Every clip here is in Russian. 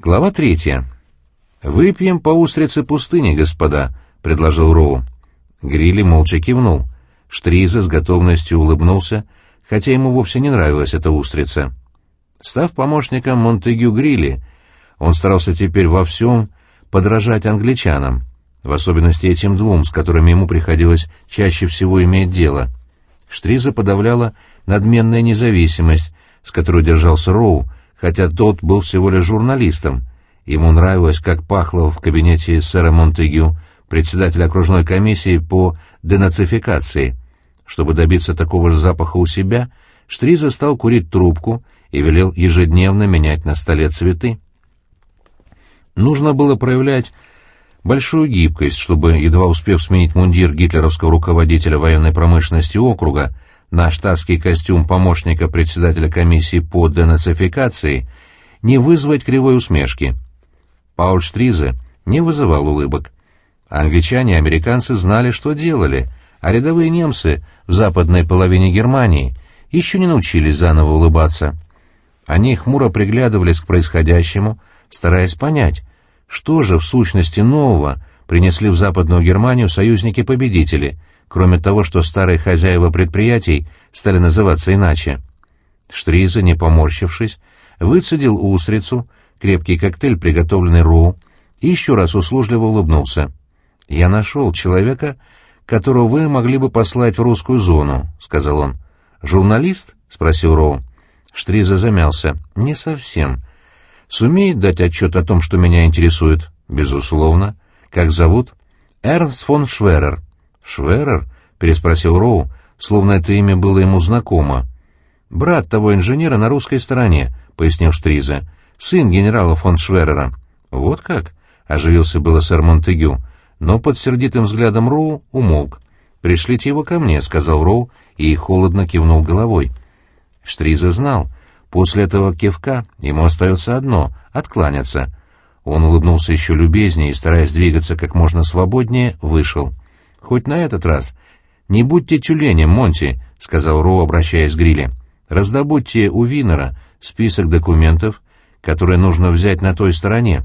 Глава третья. «Выпьем по устрице пустыни, господа», — предложил Роу. Грилли молча кивнул. Штриза с готовностью улыбнулся, хотя ему вовсе не нравилась эта устрица. Став помощником Монтегю Грилли, он старался теперь во всем подражать англичанам, в особенности этим двум, с которыми ему приходилось чаще всего иметь дело. Штриза подавляла надменная независимость, с которой держался Роу, хотя тот был всего лишь журналистом. Ему нравилось, как пахло в кабинете сэра Монтегю, председателя окружной комиссии по денацификации. Чтобы добиться такого же запаха у себя, Штриза стал курить трубку и велел ежедневно менять на столе цветы. Нужно было проявлять большую гибкость, чтобы, едва успев сменить мундир гитлеровского руководителя военной промышленности округа, на штатский костюм помощника председателя комиссии по денацификации не вызвать кривой усмешки. Пауль Штризе не вызывал улыбок. Англичане и американцы знали, что делали, а рядовые немцы в западной половине Германии еще не научились заново улыбаться. Они хмуро приглядывались к происходящему, стараясь понять, что же в сущности нового принесли в Западную Германию союзники-победители, кроме того, что старые хозяева предприятий стали называться иначе. Штриза, не поморщившись, выцедил устрицу, крепкий коктейль, приготовленный Роу, и еще раз услужливо улыбнулся. «Я нашел человека, которого вы могли бы послать в русскую зону», — сказал он. «Журналист?» — спросил Роу. Штриза замялся. «Не совсем. Сумеет дать отчет о том, что меня интересует?» «Безусловно. Как зовут?» «Эрнст фон Шверер». «Шверер?» — переспросил Роу, словно это имя было ему знакомо. «Брат того инженера на русской стороне», — пояснил Штриза. «Сын генерала фон Шверера». «Вот как?» — оживился было сэр Монтегю, но под сердитым взглядом Роу умолк. «Пришлите его ко мне», — сказал Роу и холодно кивнул головой. Штриза знал. После этого кивка ему остается одно — откланяться. Он улыбнулся еще любезнее и, стараясь двигаться как можно свободнее, вышел. «Хоть на этот раз. Не будьте тюленем, Монти», — сказал Роу, обращаясь к Гриле. «Раздобудьте у Винера список документов, которые нужно взять на той стороне».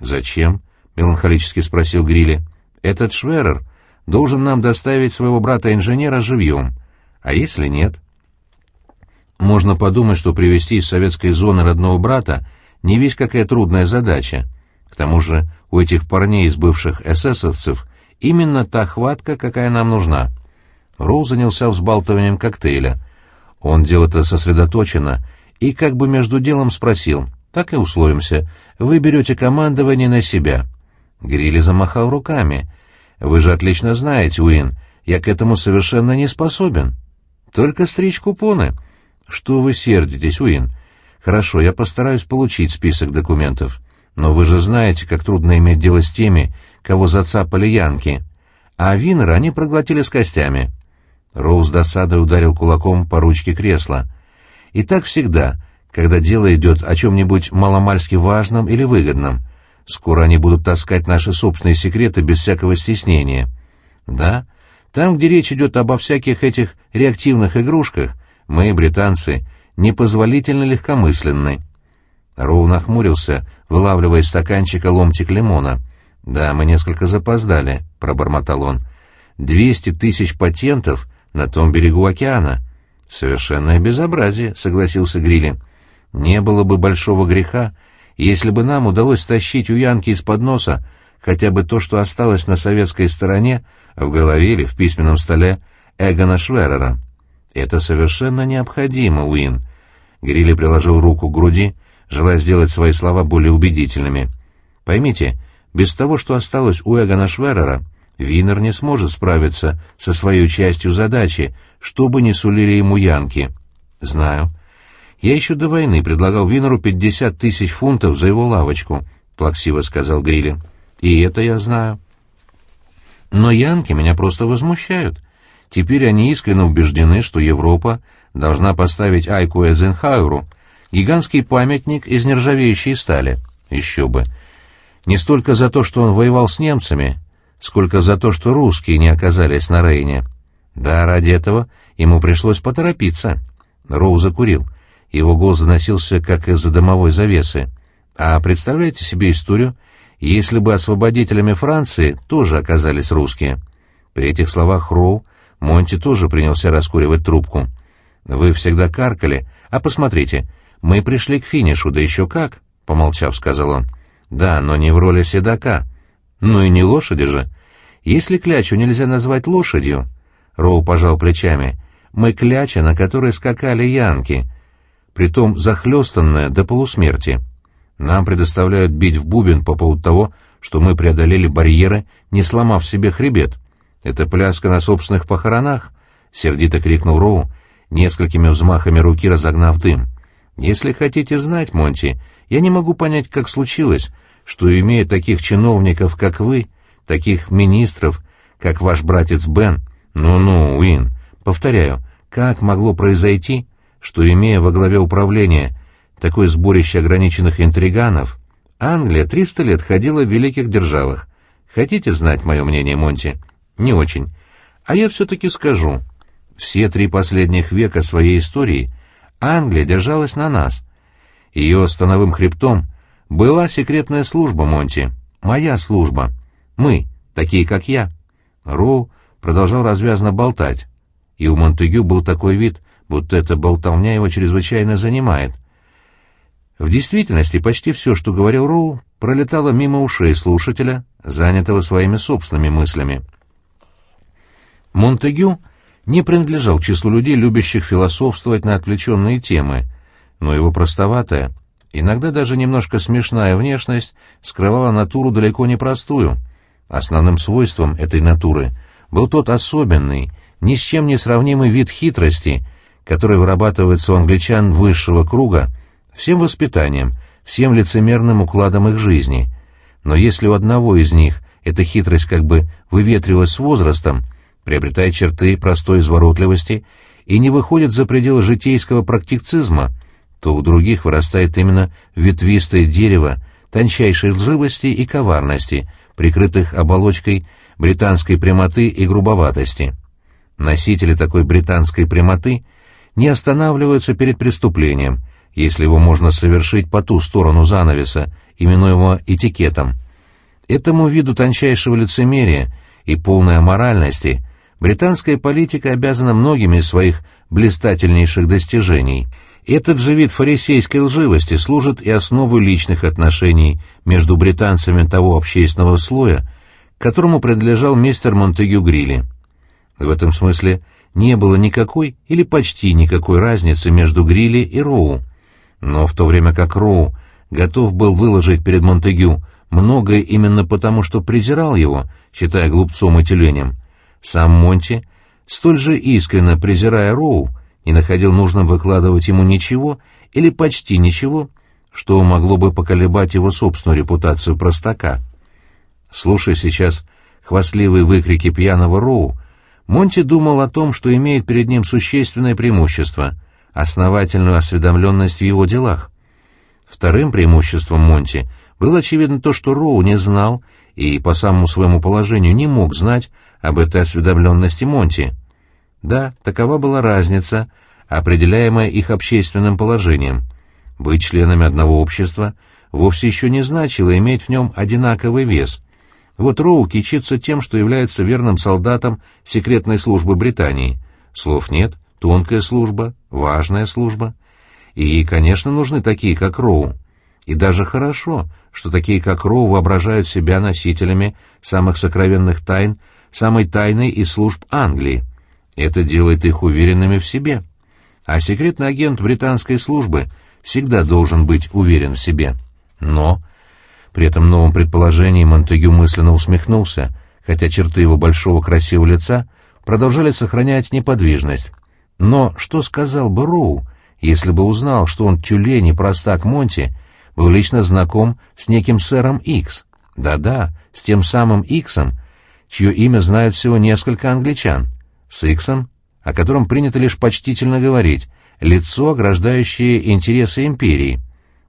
«Зачем?» — меланхолически спросил Грилли. «Этот Шверер должен нам доставить своего брата-инженера живьем. А если нет?» Можно подумать, что привезти из советской зоны родного брата не весь какая трудная задача. К тому же у этих парней из бывших эсэсовцев именно та хватка, какая нам нужна. Роу занялся взбалтыванием коктейля. Он делал это сосредоточенно и как бы между делом спросил, «Так и условимся, вы берете командование на себя». Грилли замахал руками. «Вы же отлично знаете, Уин, я к этому совершенно не способен. Только стричь купоны». «Что вы сердитесь, Уин? Хорошо, я постараюсь получить список документов. Но вы же знаете, как трудно иметь дело с теми, кого зацапали янки. А Винера они проглотили с костями». Роуз досадой ударил кулаком по ручке кресла. «И так всегда, когда дело идет о чем-нибудь маломальски важном или выгодном. Скоро они будут таскать наши собственные секреты без всякого стеснения. Да, там, где речь идет обо всяких этих реактивных игрушках, мы, британцы, непозволительно легкомысленны. Роу нахмурился, вылавливая из стаканчика ломтик лимона. «Да, мы несколько запоздали», — пробормотал он. «Двести тысяч патентов на том берегу океана». «Совершенное безобразие», — согласился Грилли. «Не было бы большого греха, если бы нам удалось стащить у Янки из-под носа хотя бы то, что осталось на советской стороне, в голове или в письменном столе Эгона Шверера». «Это совершенно необходимо, Уин». Грилли приложил руку к груди, желая сделать свои слова более убедительными. «Поймите, без того, что осталось у Эгона Шверера, Винер не сможет справиться со своей частью задачи, что бы ни сулили ему янки». «Знаю». «Я еще до войны предлагал Винеру пятьдесят тысяч фунтов за его лавочку», — плаксиво сказал Грилли. «И это я знаю». «Но янки меня просто возмущают. Теперь они искренне убеждены, что Европа должна поставить Айку Эйзенхауэру гигантский памятник из нержавеющей стали. Еще бы. Не столько за то, что он воевал с немцами, сколько за то, что русские не оказались на Рейне. Да, ради этого ему пришлось поторопиться. Роу закурил. Его голос доносился, как из-за дымовой завесы. А представляете себе историю, если бы освободителями Франции тоже оказались русские? При этих словах Роу Монти тоже принялся раскуривать трубку. «Вы всегда каркали, а посмотрите, мы пришли к финишу, да еще как!» — помолчав, сказал он. «Да, но не в роли седока. Ну и не лошади же. Если клячу нельзя назвать лошадью...» Роу пожал плечами. «Мы кляча, на которой скакали янки, притом захлестанная до полусмерти. Нам предоставляют бить в бубен по поводу того, что мы преодолели барьеры, не сломав себе хребет. Это пляска на собственных похоронах?» — сердито крикнул Роу, несколькими взмахами руки разогнав дым. «Если хотите знать, Монти, я не могу понять, как случилось, что, имея таких чиновников, как вы, таких министров, как ваш братец Бен, ну-ну, Уин, повторяю, как могло произойти, что, имея во главе управления такое сборище ограниченных интриганов, Англия триста лет ходила в великих державах. Хотите знать мое мнение, Монти? Не очень. А я все-таки скажу. Все три последних века своей истории Англия держалась на нас. Ее становым хребтом была секретная служба, Монти. Моя служба. Мы, такие как я. Роу продолжал развязно болтать, и у Монтегю был такой вид, будто эта болтовня его чрезвычайно занимает. В действительности почти все, что говорил Роу, пролетало мимо ушей слушателя, занятого своими собственными мыслями. Монтегю не принадлежал к числу людей, любящих философствовать на отвлеченные темы, но его простоватая, иногда даже немножко смешная внешность скрывала натуру далеко не простую. Основным свойством этой натуры был тот особенный, ни с чем не сравнимый вид хитрости, который вырабатывается у англичан высшего круга всем воспитанием, всем лицемерным укладом их жизни. Но если у одного из них эта хитрость как бы выветрилась с возрастом, приобретает черты простой изворотливости и не выходит за пределы житейского практицизма, то у других вырастает именно ветвистое дерево тончайшей лживости и коварности, прикрытых оболочкой британской прямоты и грубоватости. Носители такой британской прямоты не останавливаются перед преступлением, если его можно совершить по ту сторону занавеса, именуемого этикетом. Этому виду тончайшего лицемерия и полной аморальности британская политика обязана многими из своих блистательнейших достижений. Этот же вид фарисейской лживости служит и основой личных отношений между британцами того общественного слоя, которому принадлежал мистер Монтегю Грилли. В этом смысле не было никакой или почти никакой разницы между Грилли и Роу. Но в то время как Роу готов был выложить перед Монтегю многое именно потому, что презирал его, считая глупцом и тюленем, сам Монти, столь же искренне презирая Роу, не находил нужным выкладывать ему ничего или почти ничего, что могло бы поколебать его собственную репутацию простака. Слушая сейчас хвастливые выкрики пьяного Роу, Монти думал о том, что имеет перед ним существенное преимущество — основательную осведомленность в его делах. Вторым преимуществом Монти было очевидно то, что Роу не знал и по самому своему положению не мог знать об этой осведомленности Монти. Да, такова была разница, определяемая их общественным положением. Быть членами одного общества вовсе еще не значило иметь в нем одинаковый вес. Вот Роу кичится тем, что является верным солдатом секретной службы Британии. Слов нет, тонкая служба, важная служба. И, конечно, нужны такие, как Роу. И даже хорошо, что такие, как Роу, воображают себя носителями самых сокровенных тайн, самой тайной из служб Англии. Это делает их уверенными в себе. А секретный агент британской службы всегда должен быть уверен в себе. Но... При этом новом предположении Монтегю мысленно усмехнулся, хотя черты его большого красивого лица продолжали сохранять неподвижность. Но что сказал бы Роу, если бы узнал, что он тюлень и простак Монти, был лично знаком с неким сэром Икс. Да-да, с тем самым Иксом, чье имя знают всего несколько англичан. С Иксом, о котором принято лишь почтительно говорить, лицо, ограждающее интересы империи.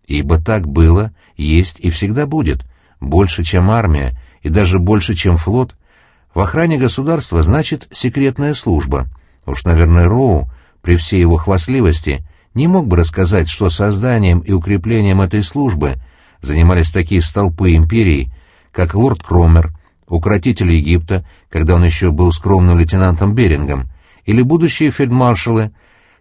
Ибо так было, есть и всегда будет. Больше, чем армия, и даже больше, чем флот. В охране государства значит секретная служба. Уж, наверное, Роу, при всей его хвастливости, не мог бы рассказать, что созданием и укреплением этой службы занимались такие столпы империи, как лорд Кромер, укротитель Египта, когда он еще был скромным лейтенантом Берингом, или будущие фельдмаршалы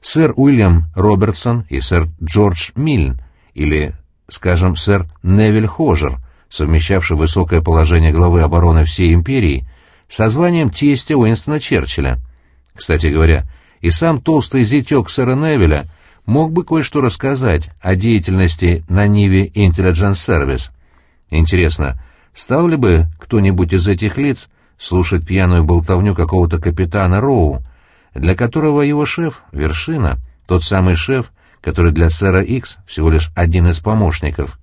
сэр Уильям Робертсон и сэр Джордж Мильн, или, скажем, сэр Невиль Хожер, совмещавший высокое положение главы обороны всей империи со званием тестя Уинстона Черчилля. Кстати говоря, и сам толстый зятек сэра Невилля мог бы кое-что рассказать о деятельности на Ниве Intelligence Service. Интересно, стал ли бы кто-нибудь из этих лиц слушать пьяную болтовню какого-то капитана Роу, для которого его шеф — вершина, тот самый шеф, который для сэра Икс всего лишь один из помощников.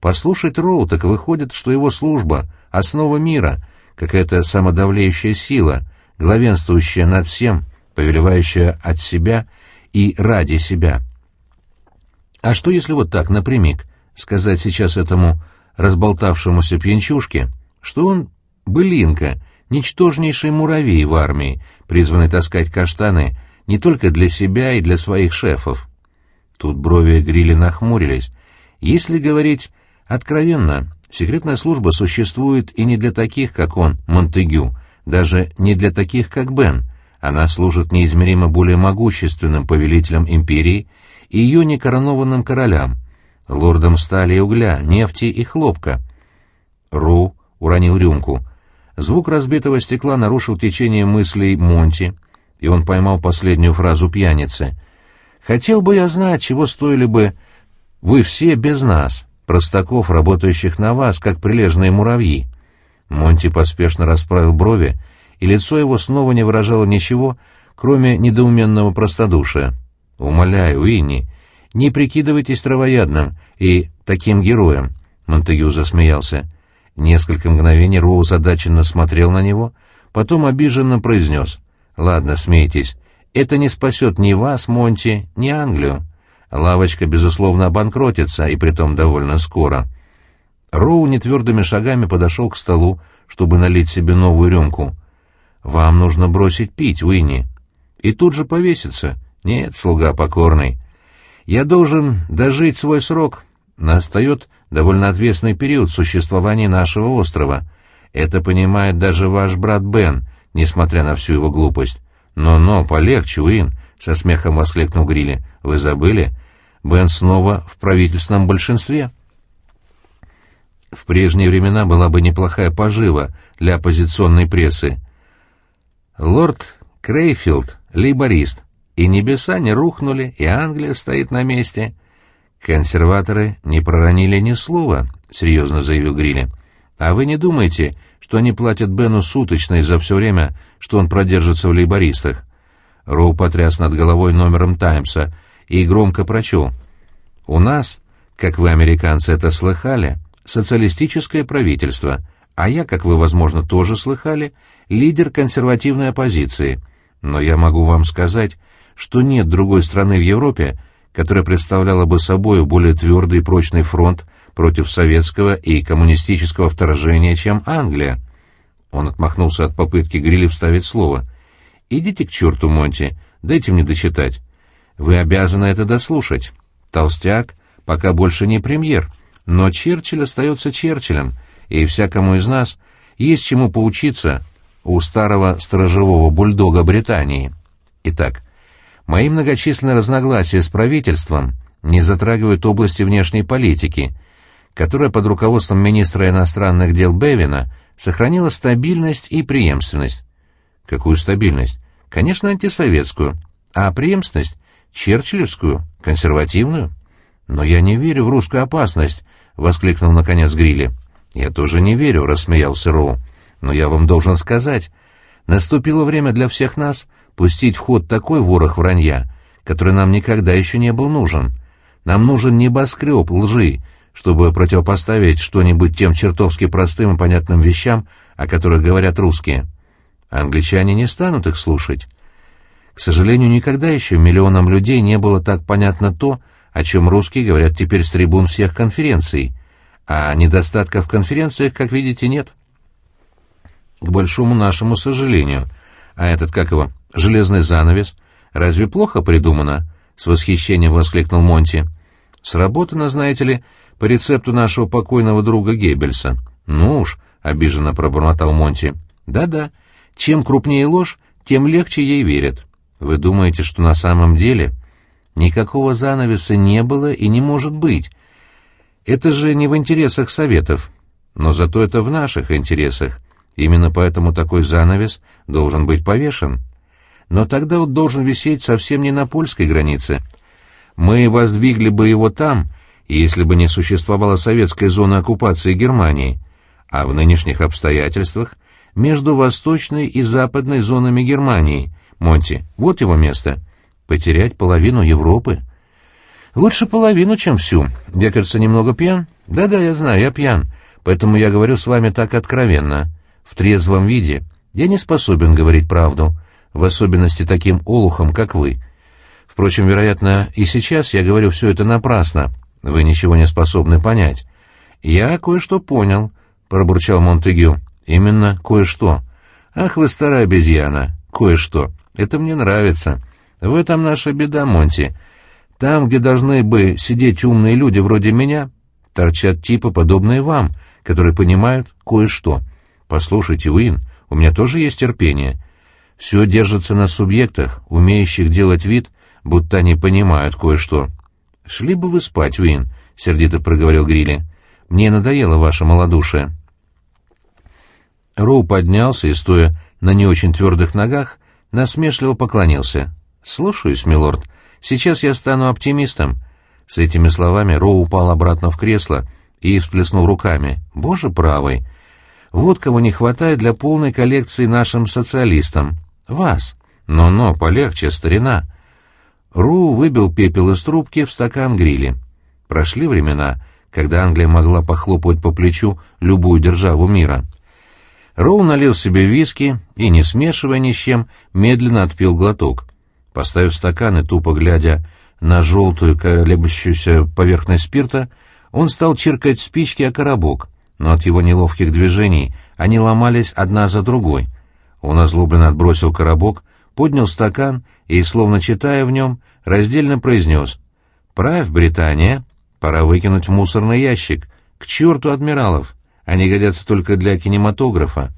Послушать Роу, так выходит, что его служба — основа мира, какая-то самодавлеющая сила, главенствующая над всем, повелевающая от себя и ради себя. А что если вот так, напрямик, сказать сейчас этому разболтавшемуся пьянчушке, что он былинка, ничтожнейший муравей в армии, призванный таскать каштаны не только для себя и для своих шефов. Тут брови Грилли нахмурились. Если говорить откровенно, секретная служба существует и не для таких, как он, Монтегю, даже не для таких, как Бен. Она служит неизмеримо более могущественным повелителям империи и ее некоронованным королям, лордам стали и угля, нефти и хлопка. Ру уронил рюмку. Звук разбитого стекла нарушил течение мыслей Монти, и он поймал последнюю фразу пьяницы. «Хотел бы я знать, чего стоили бы вы все без нас, простаков, работающих на вас, как прилежные муравьи». Монти поспешно расправил брови, и лицо его снова не выражало ничего, кроме недоуменного простодушия. «Умоляю, Инни, не прикидывайтесь травоядным и таким героем», — Монтегю засмеялся. Несколько мгновений Роу задаченно смотрел на него, потом обиженно произнес. «Ладно, смейтесь. Это не спасет ни вас, Монти, ни Англию. Лавочка, безусловно, обанкротится, и притом довольно скоро». Роу нетвердыми шагами подошел к столу, чтобы налить себе новую рюмку. «Вам нужно бросить пить, Уинни. И тут же повеситься. Нет, слуга покорный. Я должен дожить свой срок. Настает довольно ответственный период существования нашего острова. Это понимает даже ваш брат Бен, несмотря на всю его глупость. «Но-но, полегче, Уин!» — со смехом воскликнул Грилли. «Вы забыли? Бен снова в правительственном большинстве». В прежние времена была бы неплохая пожива для оппозиционной прессы. Лорд Крейфилд — лейборист, и небеса не рухнули, и Англия стоит на месте — «Консерваторы не проронили ни слова», — серьезно заявил Грилли. «А вы не думаете, что они платят Бену суточные за все время, что он продержится в лейбористах?» Роу потряс над головой номером «Таймса» и громко прочел. «У нас, как вы, американцы, это слыхали, социалистическое правительство, а я, как вы, возможно, тоже слыхали, лидер консервативной оппозиции. Но я могу вам сказать, что нет другой страны в Европе, которая представляла бы собой более твердый и прочный фронт против советского и коммунистического вторжения, чем Англия. Он отмахнулся от попытки Грилли вставить слово. «Идите к черту, Монти, дайте мне дочитать. Вы обязаны это дослушать. Толстяк пока больше не премьер, но Черчилль остается Черчиллем, и всякому из нас есть чему поучиться у старого сторожевого бульдога Британии. Итак, Мои многочисленные разногласия с правительством не затрагивают области внешней политики, которая под руководством министра иностранных дел Бевина сохранила стабильность и преемственность. Какую стабильность? Конечно, антисоветскую. А преемственность? Черчиллевскую, консервативную. Но я не верю в русскую опасность, — воскликнул наконец Грилли. Я тоже не верю, — рассмеялся Роу. Но я вам должен сказать, наступило время для всех нас пустить в ход такой ворох вранья, который нам никогда еще не был нужен. Нам нужен небоскреб лжи, чтобы противопоставить что-нибудь тем чертовски простым и понятным вещам, о которых говорят русские. Англичане не станут их слушать. К сожалению, никогда еще миллионам людей не было так понятно то, о чем русские говорят теперь с трибун всех конференций, а недостатков в конференциях, как видите, нет. К большому нашему сожалению, а этот, как его, железный занавес. Разве плохо придумано?» — с восхищением воскликнул Монти. «Сработано, знаете ли, по рецепту нашего покойного друга Геббельса. Ну уж, — обиженно пробормотал Монти. Да-да, чем крупнее ложь, тем легче ей верят. Вы думаете, что на самом деле никакого занавеса не было и не может быть? Это же не в интересах Советов, но зато это в наших интересах. Именно поэтому такой занавес должен быть повешен. Но тогда он должен висеть совсем не на польской границе. Мы воздвигли бы его там, если бы не существовала советская зона оккупации Германии, а в нынешних обстоятельствах между восточной и западной зонами Германии. Монти, вот его место. Потерять половину Европы. Лучше половину, чем всю. Я, кажется, немного пьян. Да-да, я знаю, я пьян. Поэтому я говорю с вами так откровенно. В трезвом виде. Я не способен говорить правду в особенности таким олухом, как вы. Впрочем, вероятно, и сейчас я говорю все это напрасно. Вы ничего не способны понять. Я кое-что понял, — пробурчал Монтегю. Именно кое-что. Ах вы старая обезьяна, кое-что. Это мне нравится. В этом наша беда, Монти. Там, где должны бы сидеть умные люди вроде меня, торчат типы, подобные вам, которые понимают кое-что. Послушайте, Уин, у меня тоже есть терпение. Все держится на субъектах, умеющих делать вид, будто они понимают кое-что. «Шли бы вы спать, Уин», — сердито проговорил Грилли. «Мне надоело ваше малодушие». Роу поднялся и, стоя на не очень твердых ногах, насмешливо поклонился. «Слушаюсь, милорд. Сейчас я стану оптимистом». С этими словами Роу упал обратно в кресло и всплеснул руками. «Боже правый! Вот кого не хватает для полной коллекции нашим социалистам. Вас. Но-но, полегче, старина. Ру выбил пепел из трубки в стакан грили. Прошли времена, когда Англия могла похлопывать по плечу любую державу мира. Роу налил себе виски и, не смешивая ни с чем, медленно отпил глоток. Поставив стакан и тупо глядя на желтую колеблющуюся поверхность спирта, он стал чиркать спички о коробок, но от его неловких движений они ломались одна за другой — он озлобленно отбросил коробок, поднял стакан и, словно читая в нем, раздельно произнес «Правь, Британия, пора выкинуть в мусорный ящик. К черту адмиралов! Они годятся только для кинематографа.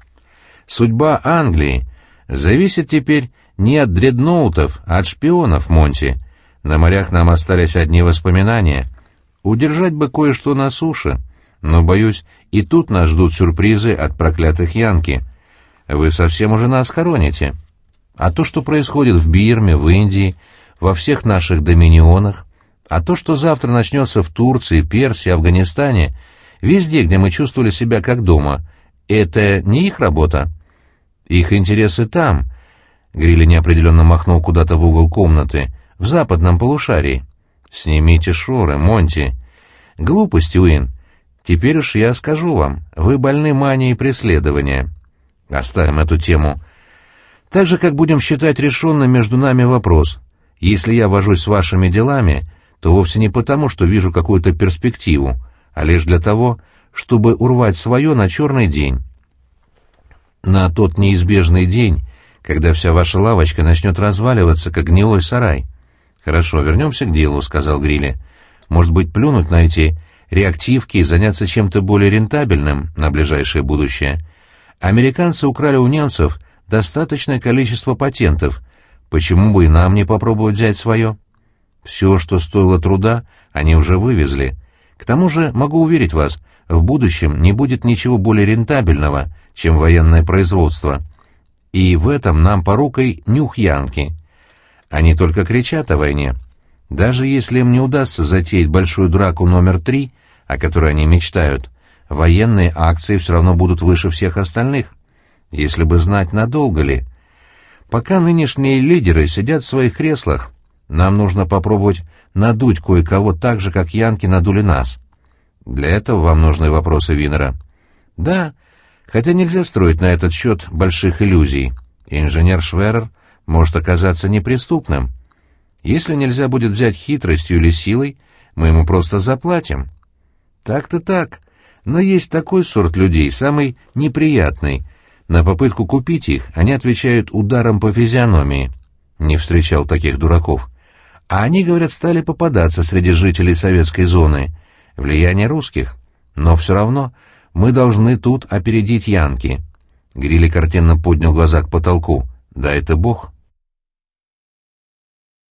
Судьба Англии зависит теперь не от дредноутов, а от шпионов, Монти. На морях нам остались одни воспоминания. Удержать бы кое-что на суше, но, боюсь, и тут нас ждут сюрпризы от проклятых Янки». Вы совсем уже нас хороните. А то, что происходит в Бирме, в Индии, во всех наших доминионах, а то, что завтра начнется в Турции, Персии, Афганистане, везде, где мы чувствовали себя как дома, это не их работа. Их интересы там. Грилли неопределенно махнул куда-то в угол комнаты, в западном полушарии. Снимите шоры, Монти. Глупости, Уин. Теперь уж я скажу вам, вы больны манией преследования. Оставим эту тему. Так же, как будем считать решенным между нами вопрос. Если я вожусь с вашими делами, то вовсе не потому, что вижу какую-то перспективу, а лишь для того, чтобы урвать свое на черный день. На тот неизбежный день, когда вся ваша лавочка начнет разваливаться, как гнилой сарай. «Хорошо, вернемся к делу», — сказал Грилли. «Может быть, плюнуть на эти реактивки и заняться чем-то более рентабельным на ближайшее будущее?» Американцы украли у немцев достаточное количество патентов. Почему бы и нам не попробовать взять свое? Все, что стоило труда, они уже вывезли. К тому же, могу уверить вас, в будущем не будет ничего более рентабельного, чем военное производство. И в этом нам порукой нюх Янки. Они только кричат о войне. Даже если им не удастся затеять большую драку номер три, о которой они мечтают, военные акции все равно будут выше всех остальных. Если бы знать, надолго ли. Пока нынешние лидеры сидят в своих креслах, нам нужно попробовать надуть кое-кого так же, как янки надули нас. Для этого вам нужны вопросы Винера. Да, хотя нельзя строить на этот счет больших иллюзий. Инженер Шверер может оказаться неприступным. Если нельзя будет взять хитростью или силой, мы ему просто заплатим. Так-то так. Но есть такой сорт людей, самый неприятный. На попытку купить их они отвечают ударом по физиономии. Не встречал таких дураков. А они, говорят, стали попадаться среди жителей советской зоны. влияние русских. Но все равно мы должны тут опередить Янки. Грилли картинно поднял глаза к потолку. Да это бог.